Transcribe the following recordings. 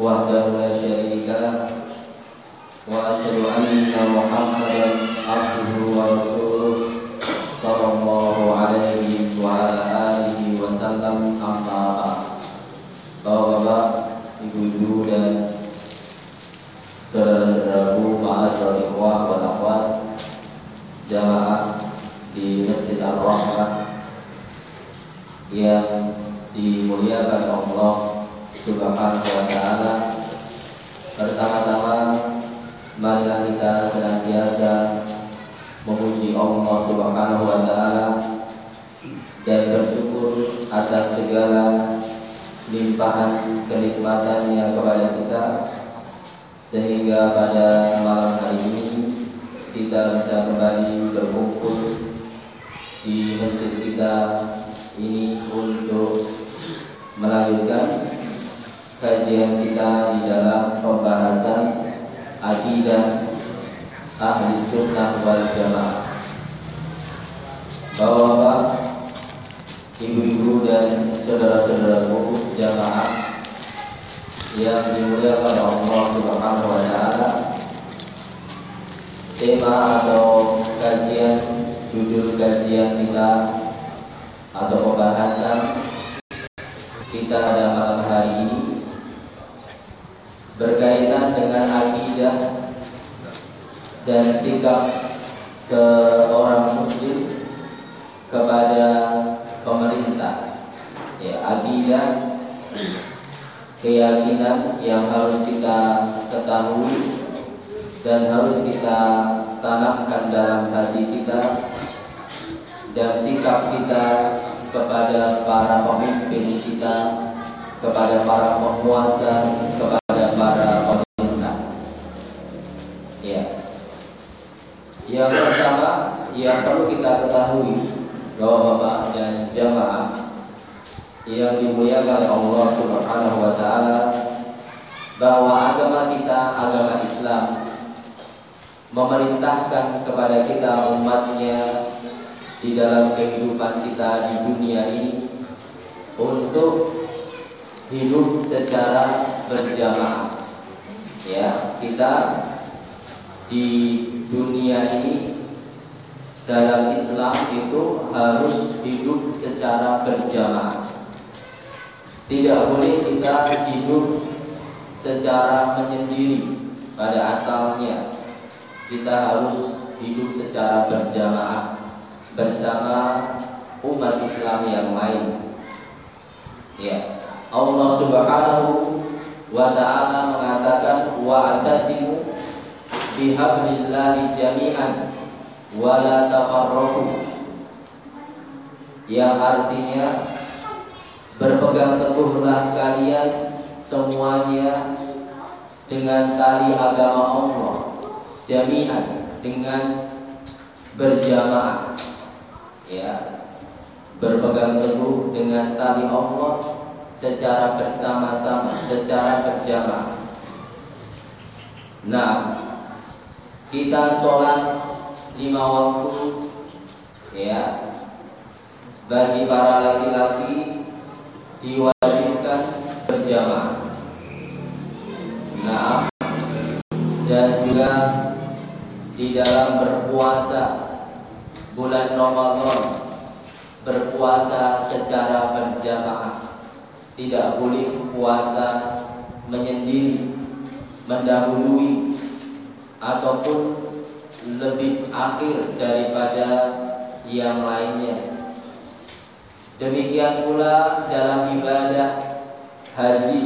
وحده لا شريك له وأشهد أن محمدا عبده ورسوله صلى الله عليه وعلى آله وسلم أما بعد Bapak-bapak, ibu-ibu dan saudara-saudaraku, ma'asyar ikhwah wa akhwat jamaah di Masjid Ar-Rahmah yang dimuliakan Allah Subhanahu wa taala. Pertama-tama marilah kita senantiasa memuji Allah Subhanahu wa taala dan bersyukur atas segala limpahan kenikmatannya kepada kita sehingga pada malam hari ini kita bisa kembali berkumpul di masjid kita ini untuk melanjutkan kajian kita di dalam pembahasan akidah ahli sunnah wal jamaah. Bapak-bapak ibu-ibu dan saudara-saudaraku jamaah yang dimuliakan Allah Subhanahu wa taala. Tema atau kajian judul kajian kita atau pembahasan kita pada malam hari ini berkaitan dengan akidah dan sikap seorang muslim kepada pemerintah. Ya akidah keyakinan yang harus kita ketahui dan harus kita tanamkan dalam hati kita dan sikap kita kepada para pemimpin kita kepada para penguasa kepada para pemerintah ya yang pertama yang perlu kita ketahui Bapak-bapak dan jamaah yang dimuliakan Allah Subhanahu wa taala bahwa agama kita agama Islam memerintahkan kepada kita umatnya di dalam kehidupan kita di dunia ini untuk hidup secara berjamaah. Ya kita di dunia ini dalam Islam itu harus hidup secara berjamaah. Tidak boleh kita hidup secara menyendiri pada asalnya. Kita harus hidup secara berjamaah bersama umat Islam yang lain. Ya. Allah Subhanahu wa taala mengatakan wa atasimu bihablillahi jami'an wala yang artinya berpegang teguhlah kalian semuanya dengan tali agama Allah jami'an dengan berjamaah. Ya berpegang teguh dengan tali Allah secara bersama-sama secara berjamaah. Nah kita sholat lima waktu ya bagi para laki-laki diwajibkan berjamaah. Nah, dan juga di dalam berpuasa bulan Ramadan berpuasa secara berjamaah. Tidak boleh puasa menyendiri, mendahului ataupun lebih akhir daripada yang lainnya. Demikian pula dalam ibadah haji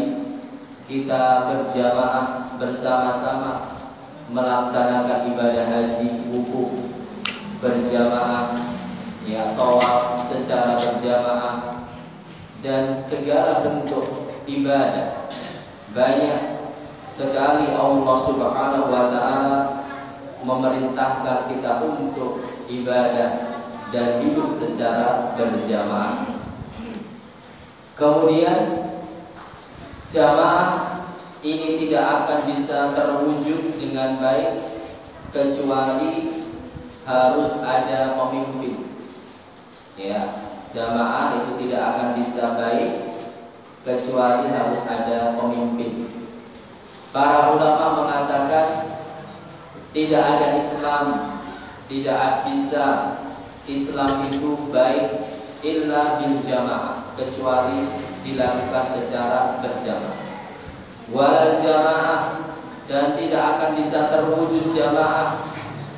kita berjamaah bersama-sama melaksanakan ibadah haji wukuf berjamaah ya tawaf secara berjamaah dan segala bentuk ibadah banyak sekali Allah Subhanahu wa taala memerintahkan kita untuk ibadah dan hidup secara berjamaah. Kemudian jamaah ini tidak akan bisa terwujud dengan baik kecuali harus ada pemimpin. Ya, jamaah itu tidak akan bisa baik kecuali harus ada pemimpin. Para ulama mengatakan tidak ada Islam, tidak bisa Islam itu baik illa bil jamaah kecuali dilakukan secara berjamaah. Walal jamaah dan tidak akan bisa terwujud jamaah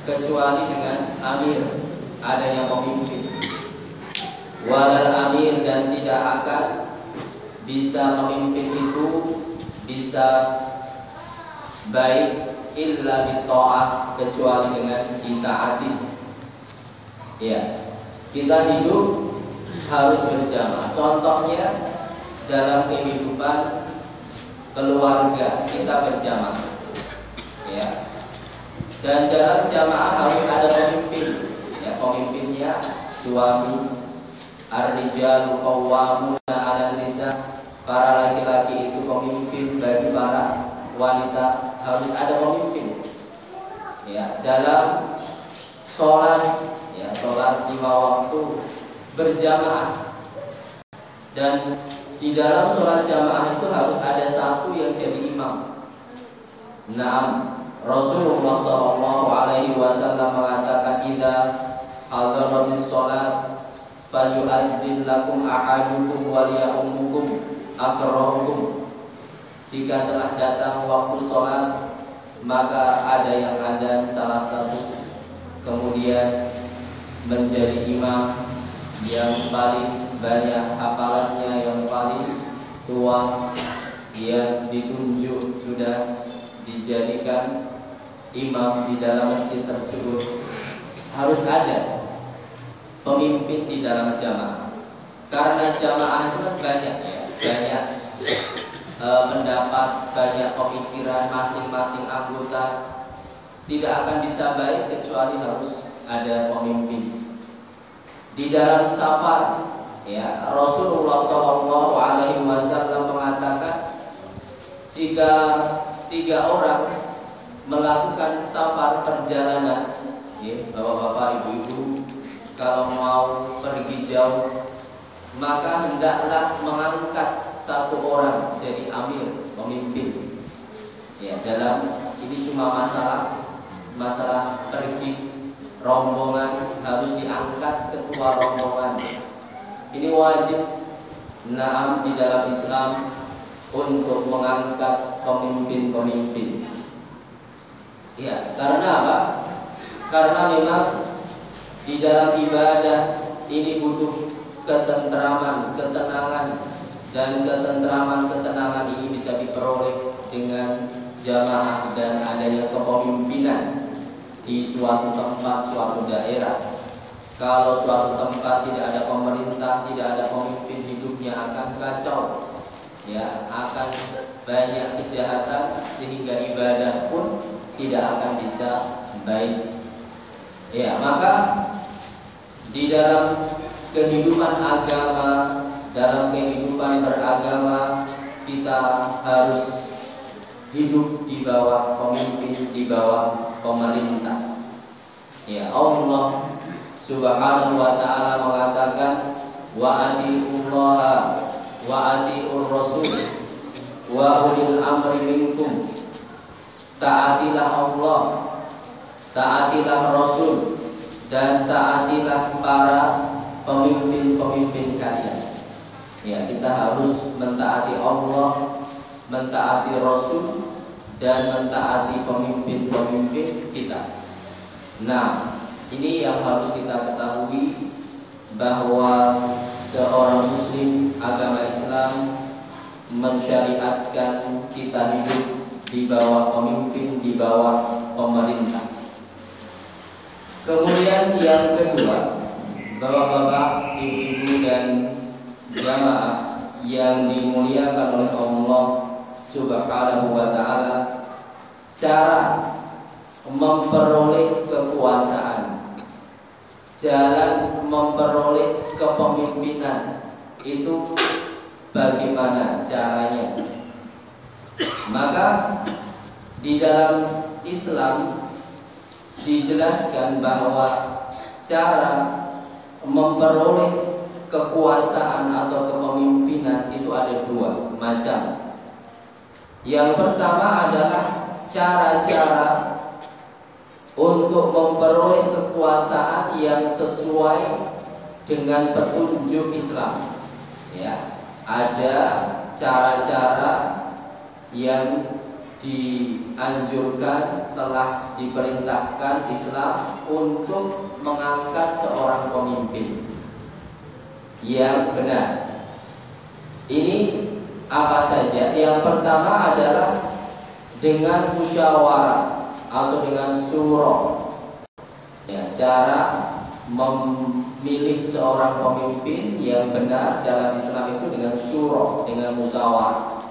kecuali dengan amir, adanya pemimpin. Walal amir dan tidak akan bisa memimpin itu bisa baik illa bita'ah kecuali dengan kita adil. Ya. Kita hidup harus berjamaah. Contohnya dalam kehidupan keluarga kita berjamaah. Ya. Dan dalam jamaah harus ada pemimpin. Ya, pemimpinnya suami. Ar-rijalu qawwamuna 'ala nisa. Para laki-laki itu pemimpin bagi para wanita harus ada pemimpin. Ya, dalam sholat, ya sholat lima waktu berjamaah dan di dalam sholat jamaah itu harus ada satu yang jadi imam. Nah, Rasulullah Shallallahu Alaihi Wasallam mengatakan ida hadaratis sholat falyu'adzin lakum ahadukum waliyahumukum akrahukum jika telah datang waktu sholat Maka ada yang ada salah satu. Kemudian menjadi imam Yang paling banyak hafalannya Yang paling tua Yang ditunjuk sudah dijadikan imam di dalam masjid tersebut. Harus ada pemimpin di dalam jamaah. Karena jamaah itu kan banyak ya Banyak e, mendapat banyak pemikiran masing-masing anggota tidak akan bisa baik kecuali harus ada pemimpin. Di dalam safar ya Rasulullah Shallallahu Alaihi Wasallam mengatakan jika tiga orang melakukan safar perjalanan, ya, bapak-bapak, ibu-ibu, kalau mau pergi jauh, maka hendaklah mengangkat satu orang jadi amir, pemimpin. Ya, dalam ini cuma masalah masalah pergi rombongan harus diangkat ketua rombongan. Ini wajib naam di dalam Islam untuk mengangkat pemimpin-pemimpin. Ya, karena apa? Karena memang di dalam ibadah ini butuh ketentraman, ketenangan, dan ketentraman-ketenangan ini bisa diperoleh dengan jamaah dan adanya kepemimpinan di suatu tempat, suatu daerah. Kalau suatu tempat tidak ada pemerintah, tidak ada pemimpin hidupnya akan kacau, ya akan banyak kejahatan sehingga ibadah pun tidak akan bisa baik. Ya maka di dalam kehidupan agama dalam kehidupan beragama kita harus hidup di bawah pemimpin, di bawah pemerintah. Ya Allah Subhanahu wa taala mengatakan wa atiullaha wa atiur rasul wa ulil amri minkum. Taatilah Allah, taatilah Rasul dan taatilah para pemimpin-pemimpin kalian. Ya, kita harus mentaati Allah, mentaati Rasul dan mentaati pemimpin-pemimpin kita. Nah, ini yang harus kita ketahui bahwa seorang muslim agama Islam mensyariatkan kita hidup di bawah pemimpin, di bawah pemerintah. Kemudian yang kedua, bapak-bapak, ibu-ibu dan jamaah yang dimuliakan oleh Allah Subhanahu wa taala cara memperoleh kekuasaan, jalan memperoleh kepemimpinan itu bagaimana caranya? Maka di dalam Islam dijelaskan bahwa cara memperoleh kekuasaan atau kepemimpinan itu ada dua macam. Yang pertama adalah cara-cara untuk memperoleh kekuasaan yang sesuai dengan petunjuk Islam. Ya, ada cara-cara yang dianjurkan telah diperintahkan Islam untuk mengangkat seorang pemimpin yang benar. Ini apa saja? Yang pertama adalah dengan musyawarah atau dengan surah. Ya, cara memilih seorang pemimpin yang benar dalam Islam itu dengan surah, dengan musyawarah.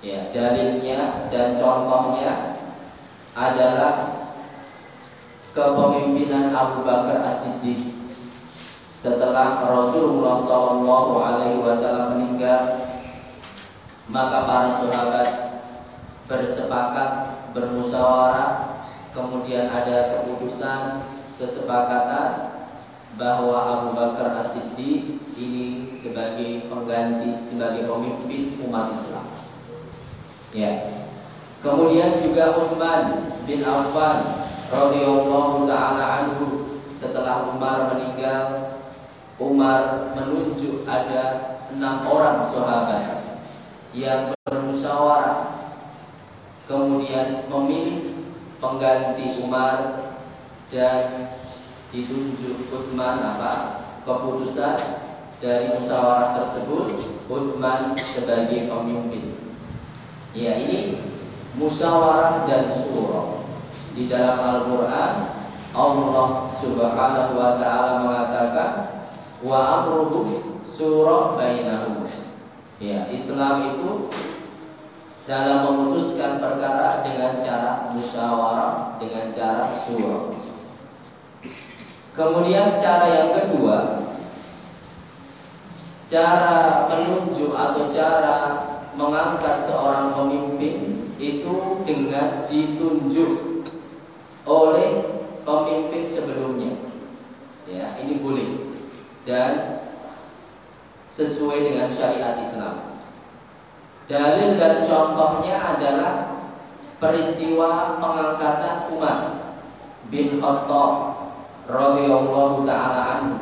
Ya, dalilnya dan contohnya adalah kepemimpinan Abu Bakar As-Siddiq setelah Rasulullah SAW meninggal maka para sahabat bersepakat bermusyawarah kemudian ada keputusan kesepakatan bahwa Abu Bakar As-Siddiq ini sebagai pengganti sebagai pemimpin umat Islam. Ya. Kemudian juga Utsman bin Affan radhiyallahu taala anhu setelah Umar meninggal Umar menunjuk ada enam orang sahabat yang bermusyawarah kemudian memilih pengganti Umar dan ditunjuk Utsman apa keputusan dari musyawarah tersebut Utsman sebagai pemimpin. Ya ini musyawarah dan surah di dalam Al-Qur'an Allah Subhanahu wa taala mengatakan wa amruhum surah bainahum Ya, Islam itu dalam memutuskan perkara dengan cara musyawarah, dengan cara surah. Kemudian cara yang kedua, cara menunjuk atau cara mengangkat seorang pemimpin itu dengan ditunjuk oleh pemimpin sebelumnya. Ya, ini boleh. Dan sesuai dengan syariat Islam. Dalil dan contohnya adalah peristiwa pengangkatan Umar bin Khattab radhiyallahu taala anhu.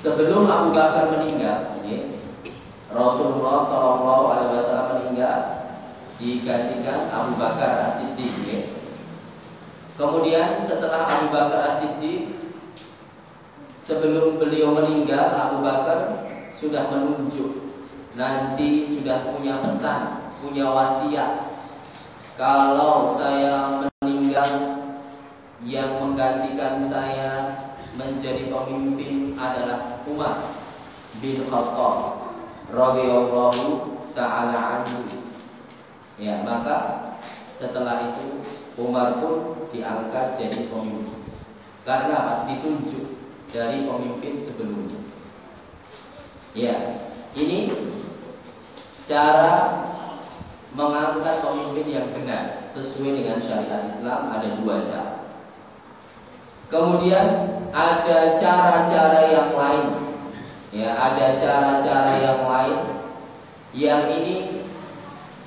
Sebelum Abu Bakar meninggal, ya, Rasulullah Shallallahu alaihi wasallam meninggal digantikan Abu Bakar As-Siddiq ya. Kemudian setelah Abu Bakar As-Siddiq sebelum beliau meninggal Abu Bakar sudah menunjuk nanti sudah punya pesan, punya wasiat. Kalau saya meninggal yang menggantikan saya menjadi pemimpin adalah Umar bin Khattab radhiyallahu taala anhu. Ya, maka setelah itu Umar pun diangkat jadi pemimpin. Karena? Ditunjuk dari pemimpin sebelumnya. Ya, ini cara mengangkat pemimpin yang benar sesuai dengan syariat Islam ada dua cara. Kemudian ada cara-cara yang lain. Ya, ada cara-cara yang lain yang ini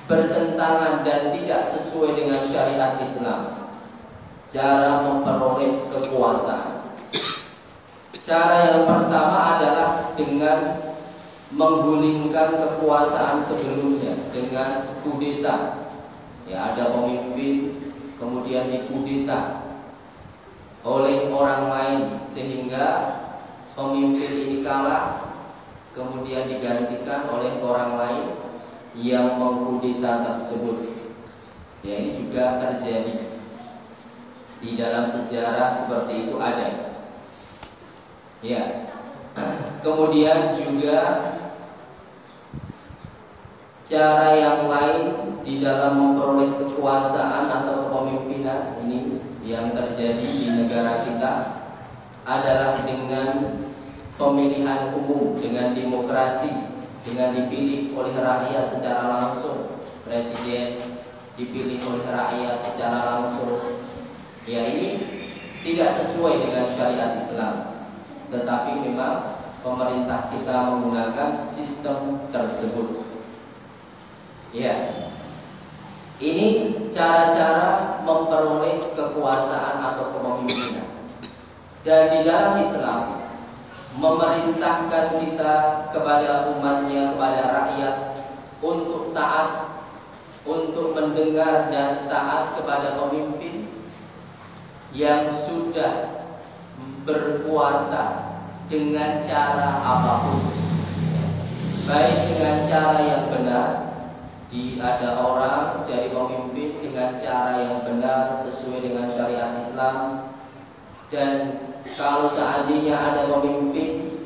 bertentangan dan tidak sesuai dengan syariat Islam. Cara memperoleh kekuasaan. Cara yang pertama adalah dengan menggulingkan kekuasaan sebelumnya dengan kudeta. Ya, ada pemimpin kemudian dikudeta oleh orang lain sehingga pemimpin ini kalah kemudian digantikan oleh orang lain yang mengkudeta tersebut. Ya, ini juga terjadi di dalam sejarah seperti itu ada. Ya. Kemudian juga cara yang lain di dalam memperoleh kekuasaan atau kepemimpinan ini yang terjadi di negara kita adalah dengan pemilihan umum, dengan demokrasi, dengan dipilih oleh rakyat secara langsung, presiden dipilih oleh rakyat secara langsung. Ya ini tidak sesuai dengan syariat Islam, tetapi memang pemerintah kita menggunakan sistem tersebut. Ya. Ini cara-cara memperoleh kekuasaan atau kepemimpinan. Dan di dalam Islam memerintahkan kita kepada umatnya, kepada rakyat untuk taat, untuk mendengar dan taat kepada pemimpin yang sudah berkuasa dengan cara apa pun. Baik dengan cara yang benar di ada orang jadi pemimpin dengan cara yang benar sesuai dengan syariat Islam dan kalau seandainya ada pemimpin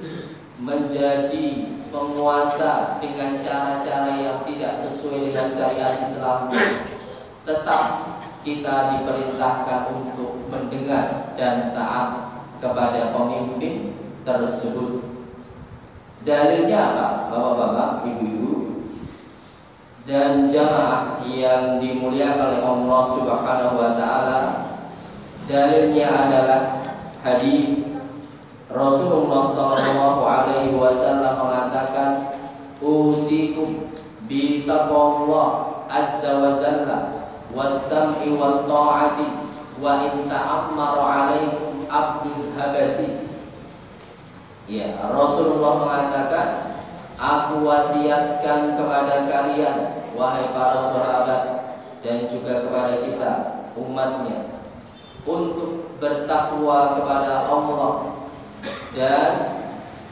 menjadi penguasa dengan cara-cara yang tidak sesuai dengan syariat Islam tetap kita diperintahkan untuk mendengar dan taat kepada pemimpin tersebut. Dalilnya apa bapak-bapak ibu-ibu? Dan jamaah yang dimuliakan oleh Allah Subhanahu wa taala dalilnya adalah hadis Rasulullah sallallahu alaihi wasallam mengatakan usikum bi taqwallah azza wa jalla was-sam'i wa ta'ati wa in ta'ammara alaikum abdul habasi ya Rasulullah mengatakan Aku wasiatkan kepada kalian Wahai para sahabat Dan juga kepada kita Umatnya Untuk bertakwa kepada Allah Dan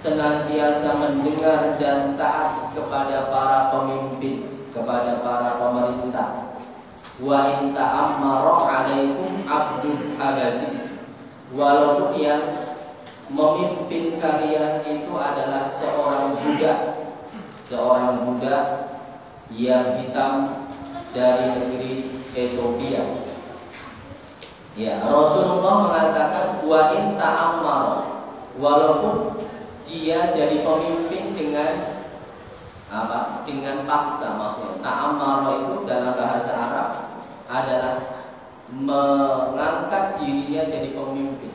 Senantiasa mendengar dan taat Kepada para pemimpin Kepada para pemerintah. Wa in ta'ammara alaikum abdul habasi. Walaupun yang memimpin kalian itu adalah seorang budak, seorang budak yang hitam dari negeri Ethiopia. Ya, Rasulullah mengatakan wa in walaupun dia jadi pemimpin dengan apa? Dengan paksa maksudnya. Ta'ammar itu dalam bahasa Arab adalah mengangkat dirinya jadi pemimpin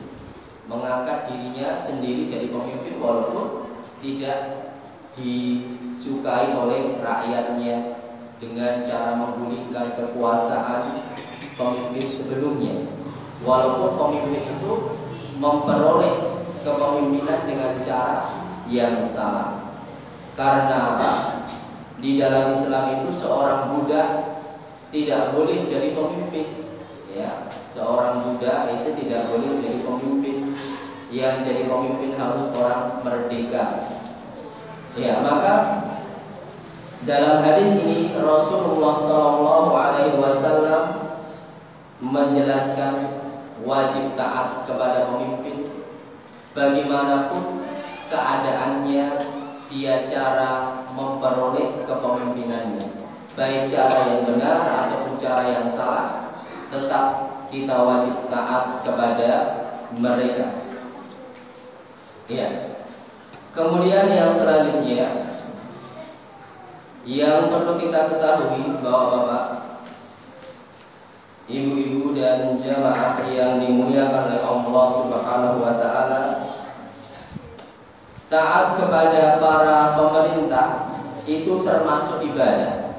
mengangkat dirinya sendiri jadi pemimpin walaupun tidak disukai oleh rakyatnya dengan cara menggulingkan kekuasaan pemimpin sebelumnya. Walaupun pemimpin itu memperoleh kepemimpinan dengan cara yang salah. Karena apa? di dalam Islam itu seorang budak tidak boleh jadi pemimpin. Ya seorang budak itu tidak boleh jadi yang jadi pemimpin harus orang merdeka. Ya, maka dalam hadis ini Rasulullah Shallallahu Alaihi Wasallam menjelaskan wajib taat kepada pemimpin. Bagaimanapun keadaannya dia cara memperoleh kepemimpinannya. Baik cara yang benar ataupun cara yang salah tetap kita wajib taat kepada mereka Ya. Kemudian yang selanjutnya yang perlu kita ketahui bahwa Bapak Ibu-ibu dan jamaah yang dimuliakan oleh Allah Subhanahu wa taala taat kepada para pemerintah itu termasuk ibadah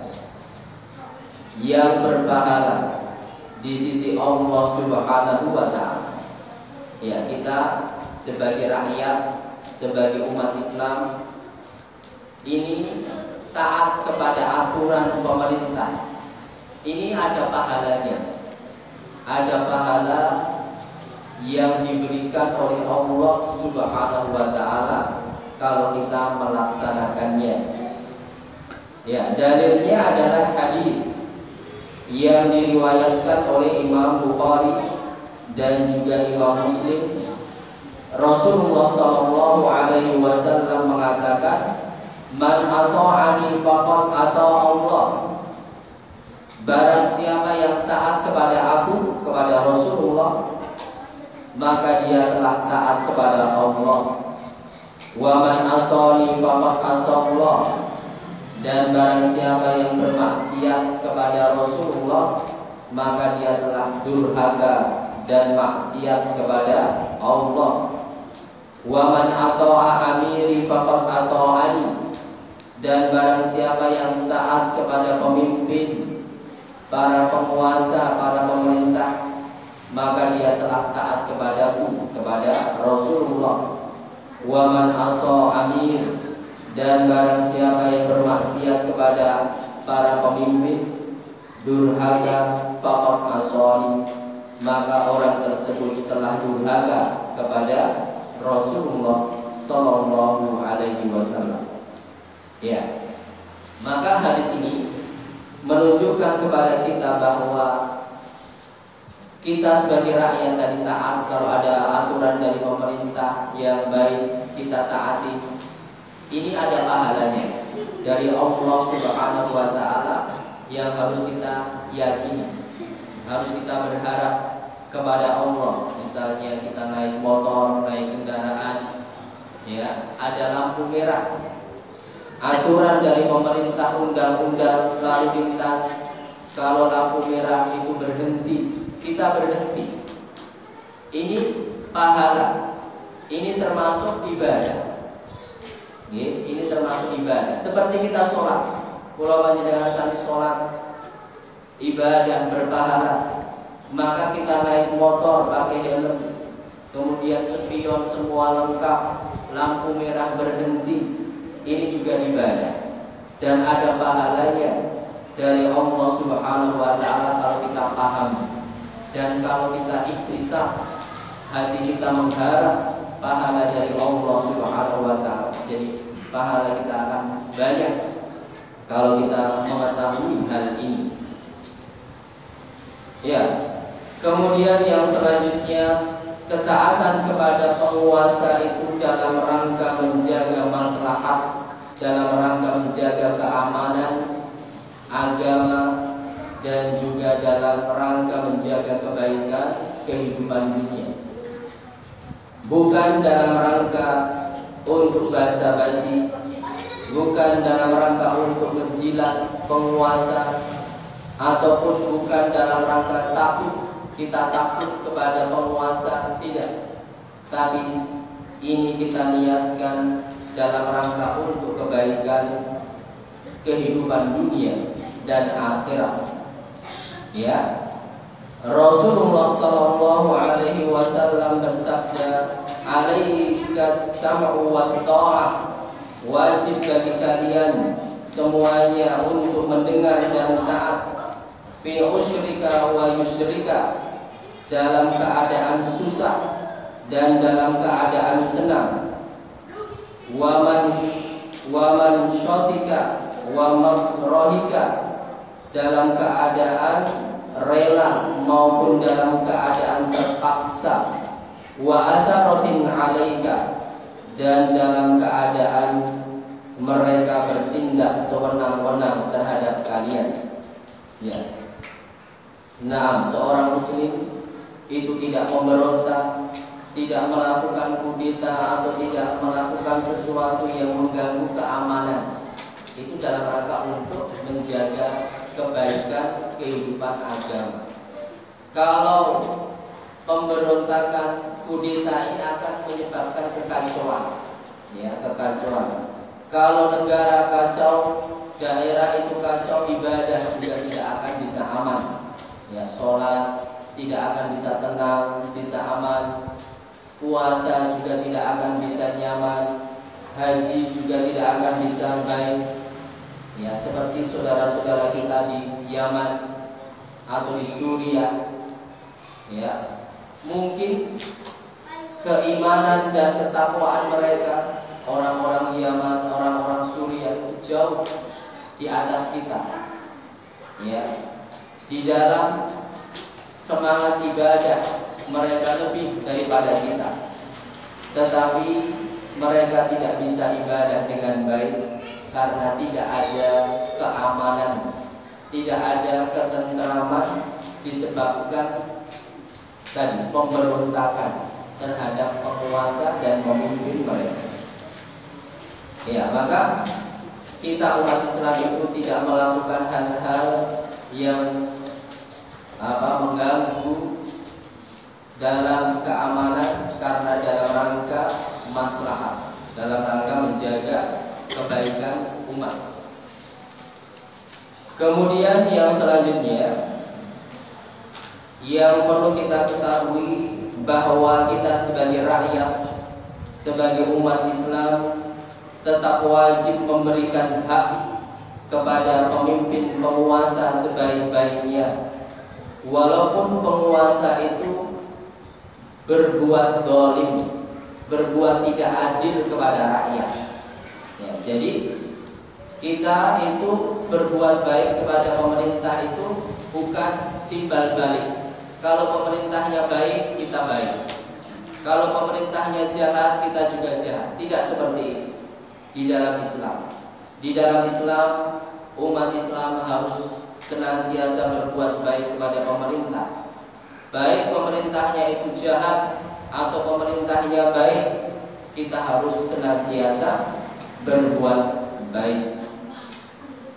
yang berpahala di sisi Allah Subhanahu wa taala. Ya, kita sebagai rakyat, sebagai umat Islam ini taat kepada aturan pemerintah. Ini ada pahalanya. Ada pahala yang diberikan oleh Allah Subhanahu wa taala kalau kita melaksanakannya. Ya, dalilnya adalah hadis yang diriwayatkan oleh Imam Bukhari dan juga Imam Muslim Rasulullah Shallallahu Alaihi Wasallam mengatakan, Man ata'ani faqad atau Allah. Barang siapa yang taat kepada aku Kepada Rasulullah Maka dia telah taat kepada Allah. Wa man asani faqad asallah Dan barang siapa yang bermaksiat kepada Rasulullah Maka dia telah durhaka dan maksiat kepada Allah Wa man ata'a amiri faqad ata'ani. Dan barang siapa yang taat kepada pemimpin Para penguasa, para pemerintah Maka dia telah taat kepadaku Kepada Rasulullah. Waman aso amir. Dan barang siapa yang bermaksiat kepada para pemimpin Durhaka Fakot asoni Maka orang tersebut telah durhaka kepada Rasulullah Sallallahu alaihi wasallam Ya. Maka hadis ini menunjukkan kepada kita bahwa kita sebagai rakyat tadi taat kalau ada aturan dari pemerintah yang baik kita taati. Ini ada pahalanya dari Allah Subhanahu wa taala yang harus kita yakini. Harus kita berharap kepada Allah. Misalnya kita naik motor, naik kendaraan, ya, ada lampu merah. Aturan dari pemerintah undang-undang lalu lintas kalau lampu merah itu berhenti kita berhenti. Ini pahala. Ini termasuk ibadah. Ini termasuk ibadah. Seperti kita sholat. Pulau panjenengan sami sholat. Ibadah berpahala maka kita naik motor pakai helm kemudian spion semua lengkap lampu merah berhenti ini juga ibadah dan ada pahalanya dari Allah Subhanahu wa taala kalau kita paham dan kalau kita ikhtisab hati kita mengharap pahala dari Allah Subhanahu wa taala. Jadi pahala kita akan banyak kalau kita mengetahui hal ini. Ya. Kemudian yang selanjutnya ketaatan kepada penguasa itu dalam rangka menjaga maslahat, dalam rangka menjaga keamanan agama dan juga dalam rangka menjaga kebaikan kehidupan dunia. Bukan dalam rangka untuk basa-basi, bukan dalam rangka untuk menjilat penguasa ataupun bukan dalam rangka takut kita takut kepada penguasa tidak. Tapi ini kita niatkan dalam rangka untuk kebaikan kehidupan dunia dan akhirat. Ya. Rasulullah sallallahu alaihi wasallam bersabda alaihi sam'u wa ta'ah wajib bagi kalian semuanya untuk mendengar dan taat fi usyrika wa yusrika dalam keadaan susah dan dalam keadaan senang. Waman syotika wa makrohika dalam keadaan rela maupun dalam keadaan terpaksa. Wa atharotin alaika dan dalam keadaan mereka bertindak sewenang-wenang terhadap kalian. Ya Nah, seorang muslim itu tidak memberontak, tidak melakukan kudeta atau tidak melakukan sesuatu yang mengganggu keamanan. Itu dalam rangka untuk menjaga kebaikan kehidupan agama. Kalau pemberontakan kudeta ini akan menyebabkan kekacauan, ya kekacauan. Kalau negara kacau, daerah itu kacau, ibadah juga tidak akan bisa aman ya sholat tidak akan bisa tenang, bisa aman, puasa juga tidak akan bisa nyaman, haji juga tidak akan bisa baik. Ya seperti saudara-saudara kita di Yaman atau di Suriah, ya mungkin keimanan dan ketakwaan mereka orang-orang Yaman, orang-orang Suriah jauh di atas kita. Ya, di dalam semangat ibadah mereka lebih daripada kita. Tetapi mereka tidak bisa ibadah dengan baik karena tidak ada keamanan, tidak ada ketentraman disebabkan tadi pemberontakan terhadap penguasa dan pemimpin mereka. Ya, maka kita umat Islam itu tidak melakukan hal-hal yang apa mengganggu dalam keamanan karena dalam rangka maslahat, dalam rangka menjaga kebaikan umat. Kemudian yang selanjutnya yang perlu kita ketahui bahwa kita sebagai rakyat, sebagai umat Islam tetap wajib memberikan hak kepada pemimpin penguasa sebaik-baiknya walaupun penguasa itu berbuat dolim berbuat tidak adil kepada rakyat. Ya, jadi kita itu berbuat baik kepada pemerintah itu bukan timbal balik. Kalau pemerintahnya baik kita baik. Kalau pemerintahnya jahat kita juga jahat. Tidak seperti itu di dalam Islam. Di dalam Islam, umat Islam harus senantiasa berbuat baik kepada pemerintah. Baik pemerintahnya itu jahat atau pemerintahnya baik, kita harus senantiasa berbuat baik.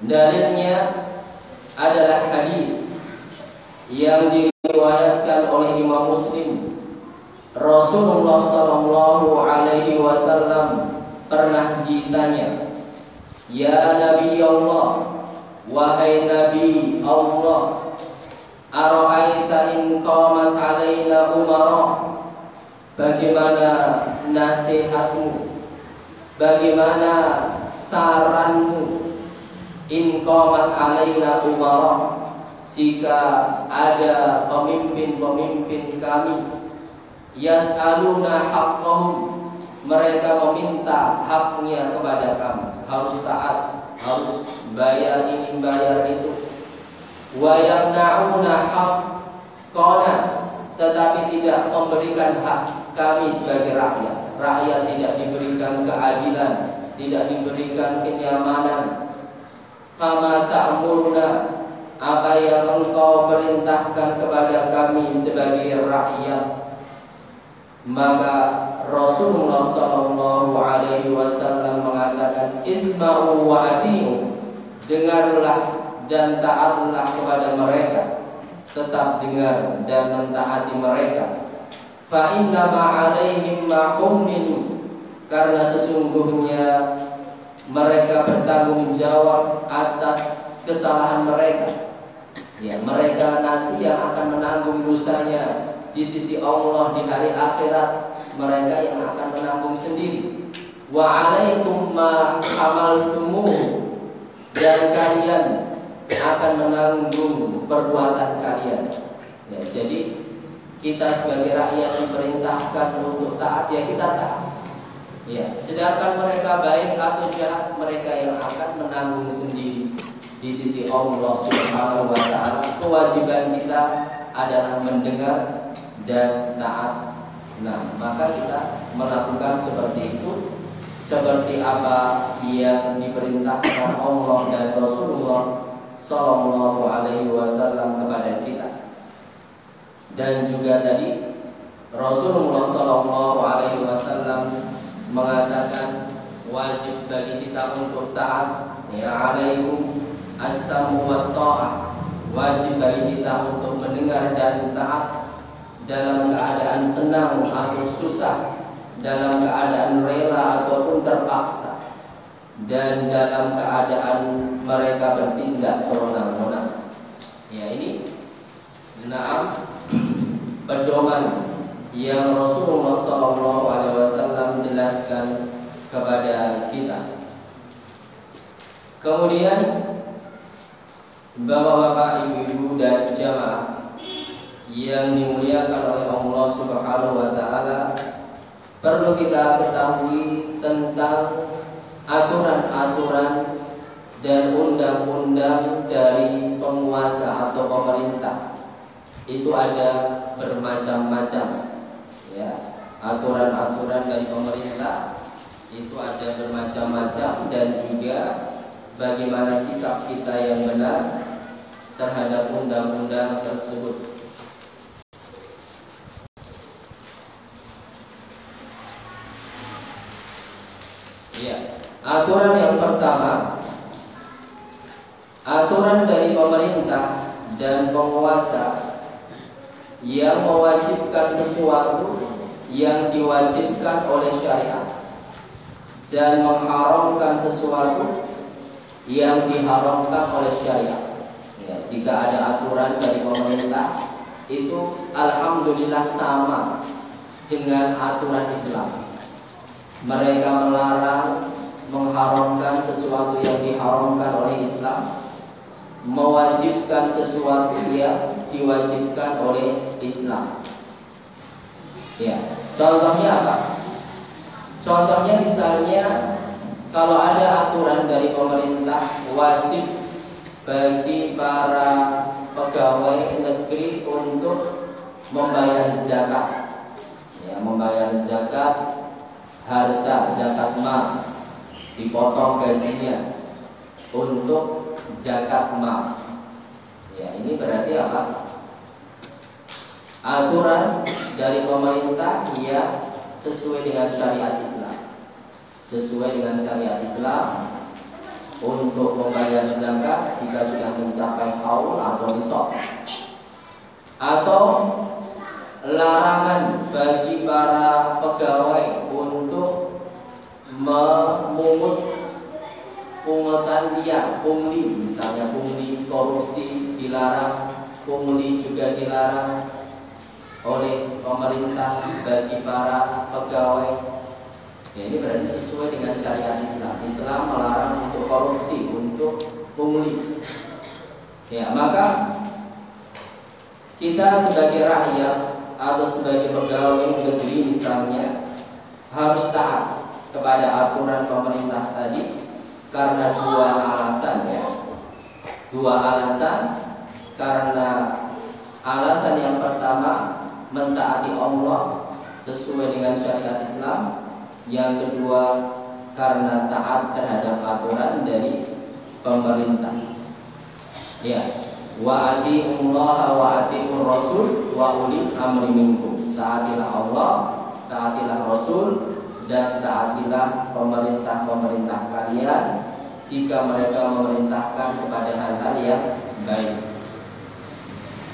Dalilnya adalah hadis yang diriwayatkan oleh Imam Muslim. Rasulullah Shallallahu Alaihi Wasallam pernah ditanya, "Ya Nabi Allah, wahai Nabi Allah, ara'aita in qamat alaina umara?" Bagaimana nasihatmu? Bagaimana saranmu? In qamat alaina umara? Jika ada pemimpin-pemimpin kami yas'aluna haqqahum mereka meminta haknya kepada kamu harus taat harus bayar ini bayar itu. Wa yamna'una haqqana tetapi tidak memberikan hak kami sebagai rakyat. Rakyat tidak diberikan keadilan tidak diberikan kenyamanan. Fama ta'muruna apa yang engkau perintahkan kepada kami sebagai rakyat? Maka Rasulullah Shallallahu Alaihi Wasallam mengatakan isma'u wa dengarlah dan taatlah kepada mereka. Tetap dengar dan mentaati mereka. Fa inna ma alaihim ma karena sesungguhnya mereka bertanggung jawab atas kesalahan mereka. Ya mereka nanti yang akan menanggung dosanya di sisi Allah di hari akhirat. Mereka yang akan menanggung sendiri. Wa alaikum ma hamaltumuh dan kalian akan menanggung perbuatan kalian. Ya, jadi kita sebagai rakyat diperintahkan untuk taat ya kita taat. Ya, sedangkan mereka baik atau jahat mereka yang akan menanggung sendiri di sisi Allah Subhanahu wa taala. Kewajiban kita adalah mendengar dan taat Nah, maka kita melakukan seperti itu seperti apa yang diperintahkan Allah dan Rasulullah Sallallahu Alaihi Wasallam kepada kita. Dan juga tadi Rasulullah Sallallahu Alaihi Wasallam mengatakan wajib bagi kita untuk taat ya alaikum as-samu wa ta'ah wajib bagi kita untuk mendengar dan taat dalam keadaan senang atau susah, dalam keadaan rela ataupun terpaksa, dan dalam keadaan mereka bertindak sewenang-wenang. Ya ini enam pedoman yang Rasulullah SAW jelaskan kepada kita. Kemudian Bapak-bapak, ibu-ibu dan jamaah yang dimuliakan oleh Allah Subhanahu wa taala perlu kita ketahui tentang aturan-aturan dan undang-undang dari penguasa atau pemerintah. Itu ada bermacam-macam ya. Aturan-aturan dari pemerintah itu ada bermacam-macam dan juga bagaimana sikap kita yang benar terhadap undang-undang tersebut. Ya, aturan yang pertama aturan dari pemerintah dan penguasa yang mewajibkan sesuatu yang diwajibkan oleh syariat dan mengharamkan sesuatu yang diharamkan oleh syariat. Ya, jika ada aturan dari pemerintah itu alhamdulillah sama dengan aturan Islam mereka melarang mengharamkan sesuatu yang diharamkan oleh Islam mewajibkan sesuatu yang diwajibkan oleh Islam. Ya contohnya apa? Contohnya misalnya kalau ada aturan dari pemerintah wajib bagi para pegawai negeri untuk membayar zakat. Ya membayar zakat harta zakat mal dipotong gajinya untuk zakat mal. Ya, ini berarti apa? Aturan dari pemerintah yang sesuai dengan syariat Islam. Sesuai dengan syariat Islam untuk membayar zakat jika sudah mencapai haul atau nisab. Atau larangan bagi para pegawai memungut pungutan dia, pungli, misalnya pungli korupsi dilarang, pungli juga dilarang oleh pemerintah bagi para pegawai. Ya, ini berarti sesuai dengan syariat Islam. Islam melarang untuk korupsi, untuk pungli. Ya, maka kita sebagai rakyat atau sebagai pegawai negeri misalnya harus taat kepada aturan pemerintah tadi karena dua alasan ya. Dua alasan karena alasan yang pertama mentaati Allah sesuai dengan syariat Islam, yang kedua karena taat terhadap aturan dari pemerintah. Ya, wa Allah wa rasul wa uli amri minkum taatilah Allah taatilah rasul dan taatilah pemerintah-pemerintah kalian jika mereka memerintahkan kepada hal-hal yang baik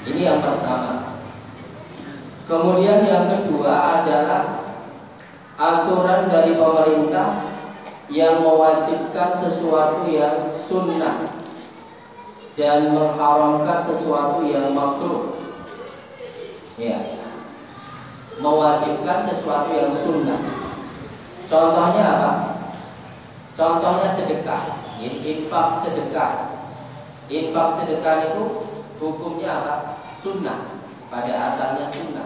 ini yang pertama kemudian yang kedua adalah aturan dari pemerintah yang mewajibkan sesuatu yang sunnah dan mengharamkan sesuatu yang makruh. Ya. Mewajibkan sesuatu yang sunnah. Contohnya apa? Contohnya sedekah. Infak sedekah. Infak sedekah itu hukumnya apa? Sunnah. Pada asalnya sunnah.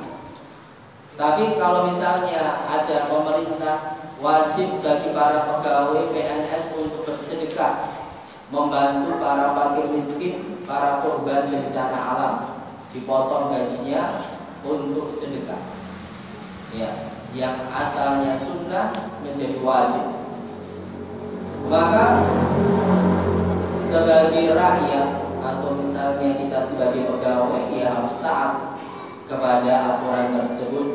Tapi kalau misalnya ada pemerintah wajib bagi para pegawai PNS untuk bersedekah membantu para fakir miskin, para korban bencana alam, dipotong gajinya untuk sedekah. Ya, yang asalnya sunnah menjadi wajib. Maka sebagai rakyat atau misalnya kita sebagai pegawai ya harus taat kepada aturan tersebut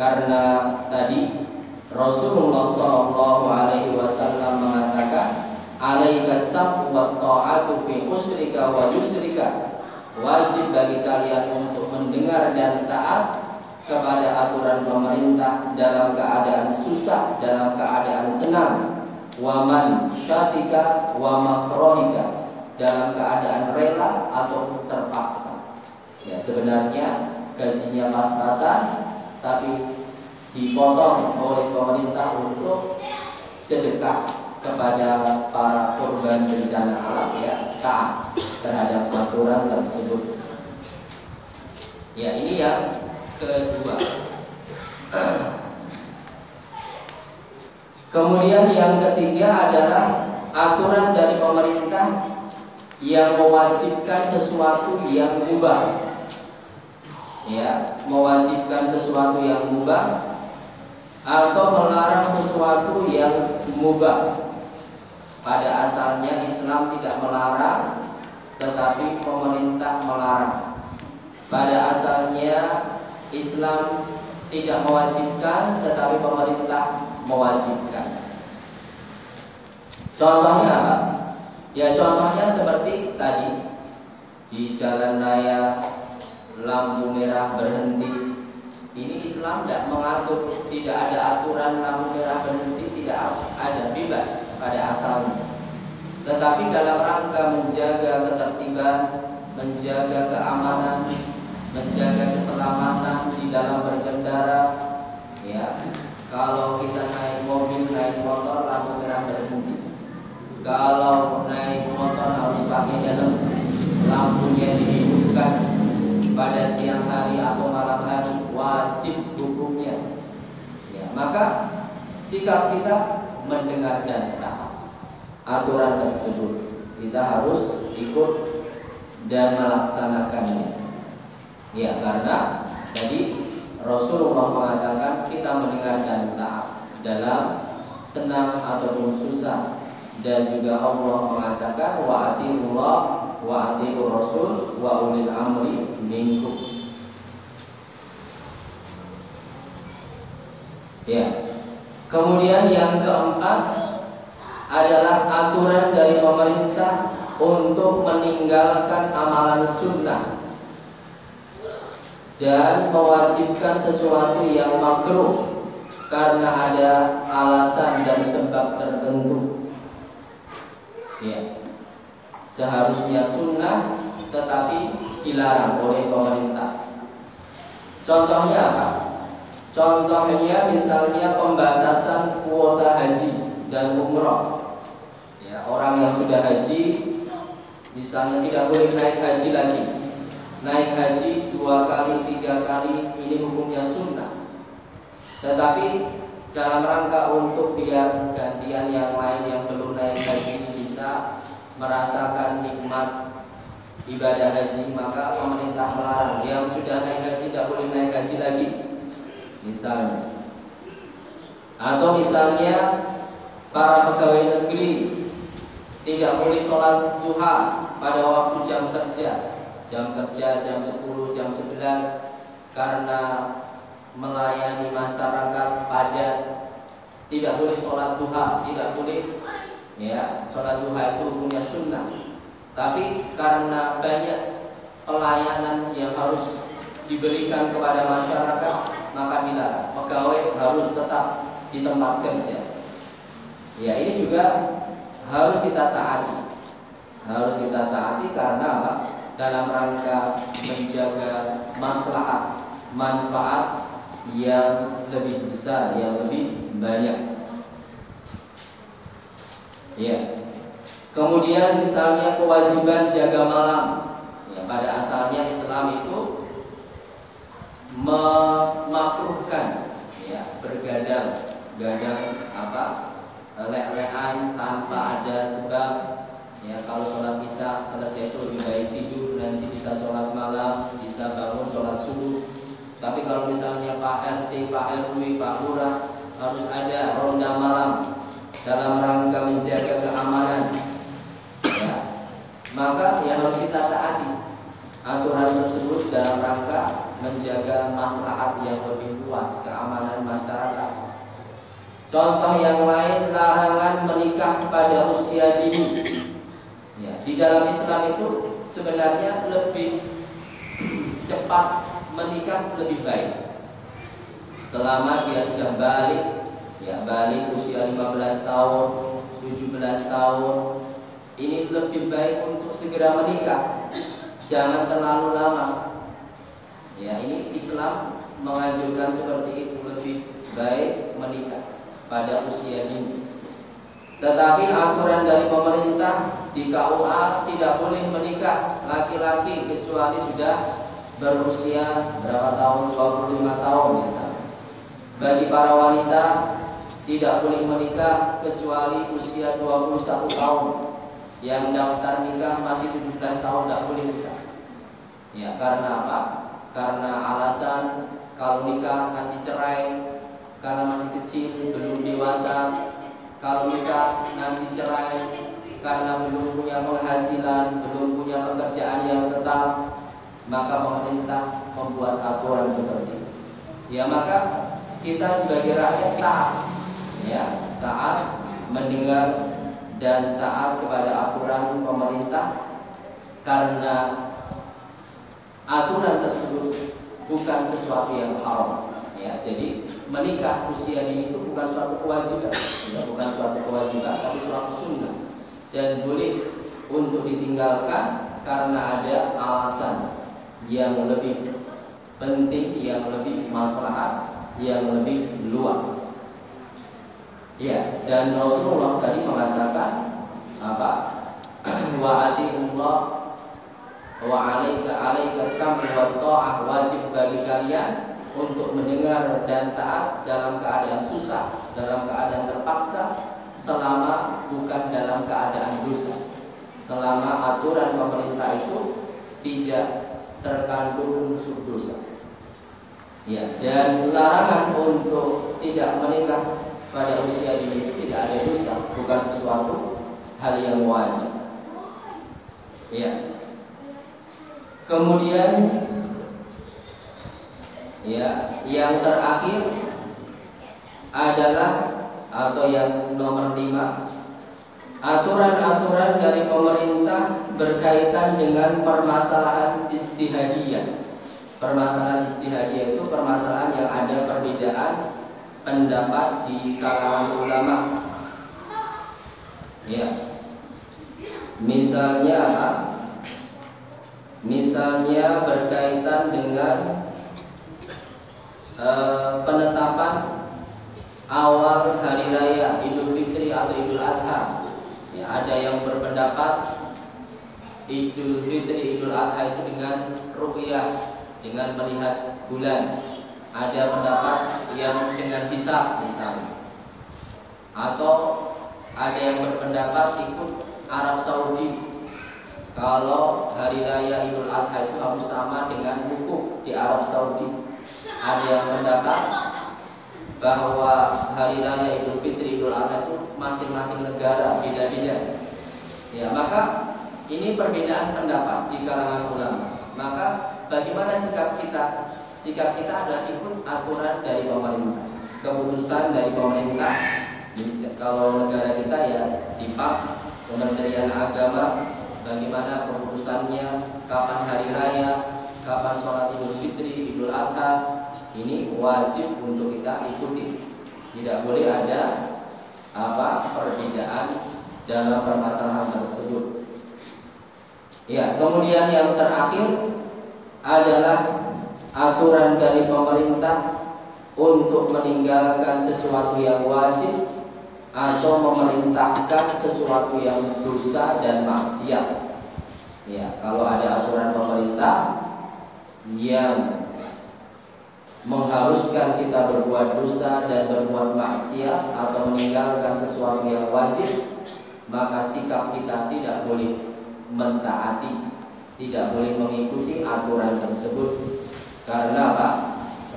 karena tadi Rasulullah SAW mengatakan alaika wa ta'atu fi usrika wa yusrika wajib bagi kalian untuk mendengar dan taat kepada aturan pemerintah dalam keadaan susah, dalam keadaan senang. Waman syatika wa makrohika dalam keadaan rela atau terpaksa. Ya sebenarnya gajinya pas-pasan, tapi dipotong oleh pemerintah untuk sedekah kepada para korban bencana alam ya taat terhadap aturan tersebut. Ya ini yang kedua. Kemudian yang ketiga adalah aturan dari pemerintah yang mewajibkan sesuatu yang mubah. Ya, mewajibkan sesuatu yang mubah atau melarang sesuatu yang mubah. Pada asalnya Islam tidak melarang, tetapi pemerintah melarang. Pada asalnya Islam tidak mewajibkan, tetapi pemerintah mewajibkan. Contohnya apa? Ya contohnya seperti tadi di jalan raya lampu merah berhenti ini Islam tidak mengatur, tidak ada aturan lampu merah berhenti, tidak ada bebas pada asalnya. Tetapi dalam rangka menjaga ketertiban, menjaga keamanan, menjaga keselamatan di dalam berkendara, ya. Kalau kita naik mobil, naik motor, lampu merah berhenti. Kalau naik motor harus pakai helm, lampunya dihidupkan pada siang hari atau malam hari wajib hukumnya. Ya, maka sikap kita mendengarkan taat aturan tersebut. Kita harus ikut dan melaksanakannya. Ya, karena tadi Rasulullah mengatakan kita mendengarkan taat dalam senang ataupun susah dan juga Allah mengatakan wa Allah wa atiur rasul wa ulil amri minkum. Ya. Kemudian yang keempat adalah aturan dari pemerintah untuk meninggalkan amalan sunnah dan mewajibkan sesuatu yang makruh karena ada alasan dan sebab tertentu. Ya. Seharusnya sunnah tetapi dilarang oleh pemerintah. Contohnya apa? Contohnya misalnya pembatasan kuota haji dan umroh. Ya, orang yang sudah haji misalnya tidak boleh naik haji lagi. Naik haji dua kali, tiga kali ini hukumnya sunnah. Tetapi dalam rangka untuk biar gantian yang lain yang belum naik haji bisa merasakan nikmat ibadah haji maka pemerintah melarang. Yang sudah naik haji tidak boleh naik haji lagi misalnya. Atau misalnya para pegawai negeri tidak boleh sholat duha pada waktu jam kerja jam kerja jam 10 jam 11 karena melayani masyarakat padat tidak boleh sholat duha tidak boleh ya sholat duha itu punya sunnah tapi karena banyak pelayanan yang harus diberikan kepada masyarakat, maka tidak pegawai harus tetap di tempat kerja. Ya ini juga harus kita taati. Harus kita taati karena apa? Dalam rangka menjaga maslahat, manfaat yang lebih besar, yang lebih banyak. Ya, Kemudian misalnya kewajiban jaga malam. Ya, pada asalnya Islam itu memakruhkan ya, bergadang, gadang apa? lek-lekan tanpa ada sebab ya kalau sholat bisa selesai itu lebih baik tidur nanti bisa sholat malam bisa bangun sholat subuh tapi kalau misalnya Pak RT, Pak RW, Pak Lurah harus ada ronda malam dalam rangka menjaga keamanan maka yang harus kita taati aturan tersebut dalam rangka menjaga maslahat yang lebih luas keamanan masyarakat. Contoh yang lain larangan menikah pada usia dini. Ya, di dalam Islam itu sebenarnya lebih cepat menikah lebih baik. Selama dia sudah balik, ya balik usia 15 tahun, 17 tahun, ini lebih baik untuk segera menikah. Jangan terlalu lama. Ya, ini Islam menganjurkan seperti itu lebih baik menikah pada usia dini. Tetapi aturan dari pemerintah di KUA tidak boleh menikah laki-laki kecuali sudah berusia berapa tahun? 25 tahun misalnya. Bagi para wanita tidak boleh menikah kecuali usia 21 tahun yang daftar nikah masih 17 tahun tidak boleh nikah. Ya, karena apa? Karena alasan kalau nikah nanti cerai, karena masih kecil, belum dewasa. Kalau kita nanti cerai karena belum punya penghasilan, belum punya pekerjaan yang tetap, maka pemerintah membuat aturan seperti itu. Ya maka kita sebagai rakyat taat, ya taat mendengar dan taat kepada aturan pemerintah karena aturan tersebut bukan sesuatu yang haram ya jadi menikah usia dini itu bukan suatu kewajiban. Ya, bukan suatu kewajiban tapi suatu sunnah. Dan boleh untuk ditinggalkan karena ada alasan yang lebih penting yang lebih maslahat yang lebih luas. Ya dan Rasulullah tadi mengatakan apa? Wa Allah wa alaika alaika sam'i wa ta'ah wajib bagi kalian untuk mendengar dan taat dalam keadaan susah, dalam keadaan terpaksa selama bukan dalam keadaan dosa. Selama aturan pemerintah itu tidak terkandung unsur dosa. Ya, dan larangan untuk tidak menikah pada usia dini tidak ada dosa, bukan sesuatu hal yang wajib. Ya, Kemudian ya, yang terakhir adalah atau yang nomor lima aturan-aturan dari pemerintah berkaitan dengan permasalahan istihadiyah. Permasalahan istihadiyah itu permasalahan yang ada perbedaan pendapat di kalangan ulama. Ya. Misalnya apa? Misalnya berkaitan dengan e, penetapan awal hari raya Idul Fitri atau Idul Adha. Ya, ada yang berpendapat Idul Fitri Idul Adha itu dengan ruqyah, dengan melihat bulan. Ada pendapat yang dengan hisab misalnya. Atau ada yang berpendapat ikut Arab Saudi kalau hari raya Idul Adha itu harus sama dengan wukuf di Arab Saudi. Ada yang mendapat bahwa hari raya Idul Fitri Idul Adha itu masing-masing negara beda-beda. Ya, maka ini perbedaan pendapat di kalangan ulama. Maka bagaimana sikap kita? Sikap kita adalah ikut aturan dari pemerintah, keputusan dari pemerintah. Kalau negara kita ya DIPAK, Kementerian Agama, bagaimana keputusannya, kapan hari raya, kapan sholat idul fitri, idul adha, ini wajib untuk kita ikuti. Tidak boleh ada apa perbedaan dalam permasalahan tersebut. Ya, kemudian yang terakhir adalah aturan dari pemerintah untuk meninggalkan sesuatu yang wajib atau memerintahkan sesuatu yang dosa dan maksiat. Ya, kalau ada aturan pemerintah yang mengharuskan kita berbuat dosa dan berbuat maksiat atau meninggalkan sesuatu yang wajib, maka sikap kita tidak boleh mentaati, tidak boleh mengikuti aturan tersebut. Karena apa?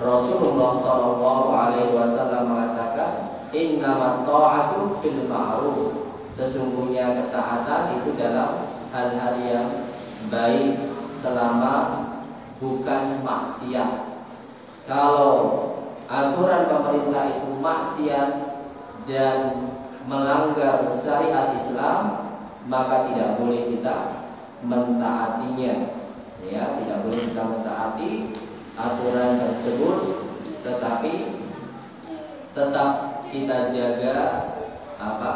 Rasulullah SAW mengatakan Innamat ta'atu fil ma'ruf. Sesungguhnya ketaatan itu dalam hal-hal yang baik selama bukan maksiat. Kalau aturan pemerintah itu maksiat dan melanggar syariat Islam, maka tidak boleh kita mentaatinya. Ya, tidak boleh kita mentaati aturan tersebut, tetapi tetap kita jaga apa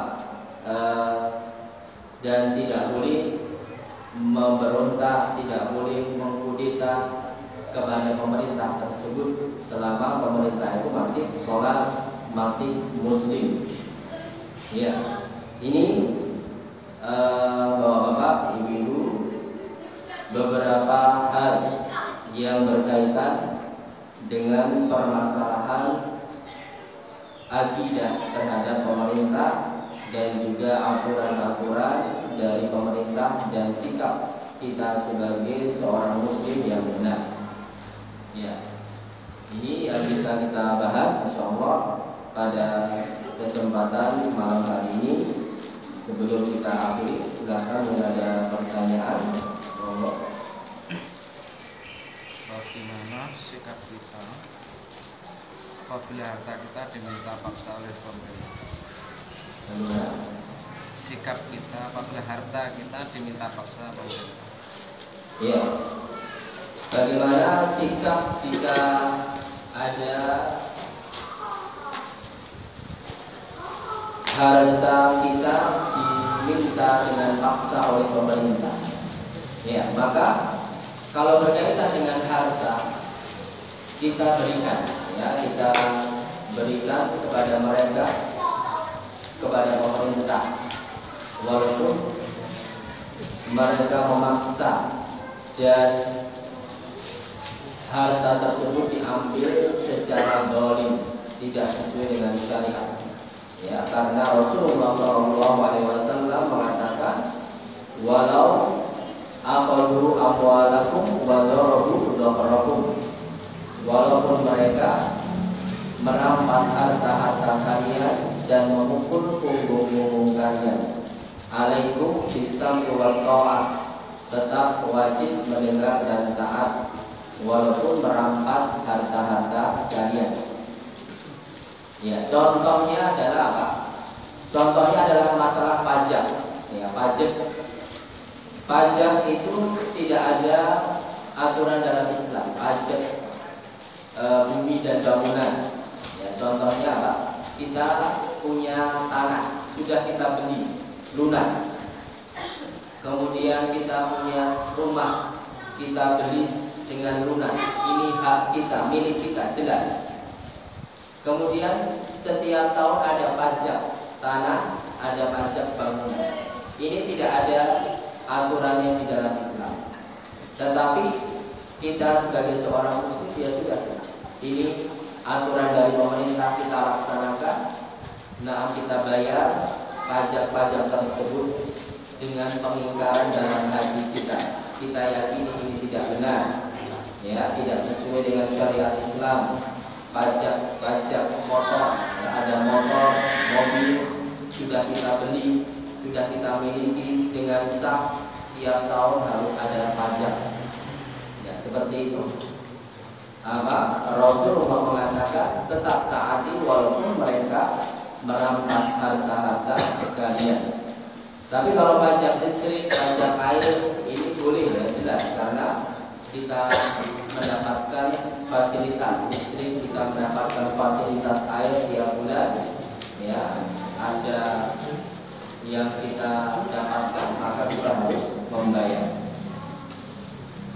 uh, dan tidak boleh memberontak, tidak boleh mengkudeta kepada pemerintah tersebut selama pemerintah itu masih sholat, masih muslim. Ya, ini uh, bapak-bapak, ibu-ibu, beberapa hal yang berkaitan dengan permasalahan akidah terhadap pemerintah dan juga aturan-aturan dari pemerintah dan sikap kita sebagai seorang muslim yang benar. Ya. Ini yang bisa kita bahas insyaallah pada kesempatan malam hari ini. Sebelum kita akhiri silakan ada pertanyaan. Bagaimana sikap kita apabila harta kita diminta paksa oleh pemerintah? Sikap kita apabila harta kita diminta paksa pemerintah ya bagaimana sikap jika ada harta kita diminta dengan paksa oleh pemerintah. Ya, maka kalau berkaitan dengan harta kita berikan, ya kita berikan kepada mereka kepada pemerintah walaupun mereka memaksa dan harta tersebut diambil secara dolim tidak sesuai dengan syariat. Ya karena Rasulullah SAW mengatakan walau aqadu amwalakum wa darabu dhahrakum walaupun mereka merampas harta-harta kalian dan memukul punggung-punggung kalian alaikum ta'at tetap wajib mendengar dan taat walaupun merampas harta-harta kalian Ya, contohnya adalah apa? Contohnya adalah masalah pajak. Ya, pajak pajak itu tidak ada aturan dalam Islam. Pajak e, bumi dan bangunan. Ya, contohnya apa? Kita punya tanah, sudah kita beli lunas. Kemudian kita punya rumah, kita beli dengan lunas. Ini hak kita, milik kita, jelas. Kemudian setiap tahun ada pajak tanah, ada pajak bangunan. Ini tidak ada aturannya di dalam Islam. Tetapi kita sebagai seorang muslim ya sudah. Ini aturan dari pemerintah kita laksanakan. Nah, kita bayar pajak-pajak tersebut dengan pengingkaran dalam hati kita. Kita yakini ini tidak benar, ya, tidak sesuai dengan syariat Islam pajak-pajak motor, ya, ada motor, mobil sudah kita beli, sudah kita miliki dengan sah tiap tahun harus ada pajak. Ya, seperti itu. Apa? Rasulullah mengatakan tetap taati walaupun mereka merampas harta-harta kalian. Tapi kalau pajak listrik, pajak air ini boleh ya jelas karena kita mendapatkan fasilitas listrik, kita mendapatkan fasilitas air tiap bulan, ya ada yang kita dapatkan maka kita harus membayar.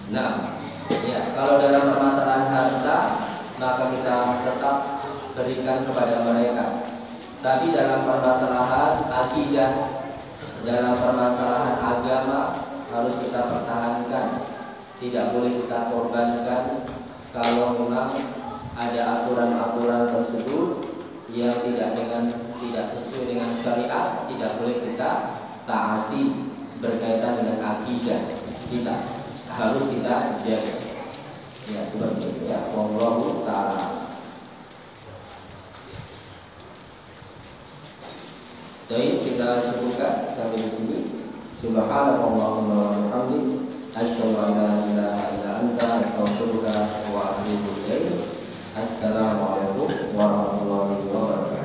Nah, ya kalau dalam permasalahan harta maka kita tetap berikan kepada mereka. Tapi dalam permasalahan akidah, dalam permasalahan agama harus kita pertahankan tidak boleh kita korbankan kalau memang ada aturan-aturan tersebut yang tidak dengan tidak sesuai dengan syariat tidak boleh kita taati berkaitan dengan akidah kita. Harus kita jaga. Ya seperti itu. Ya wallahu taala Baik, kita cukupkan sampai di sini. Subhanallahumma wa bihamdi asyhadu an la ilaha illa anta astaghfiruka wa atubu ilaik. Assalamualaikum warahmatullahi wabarakatuh.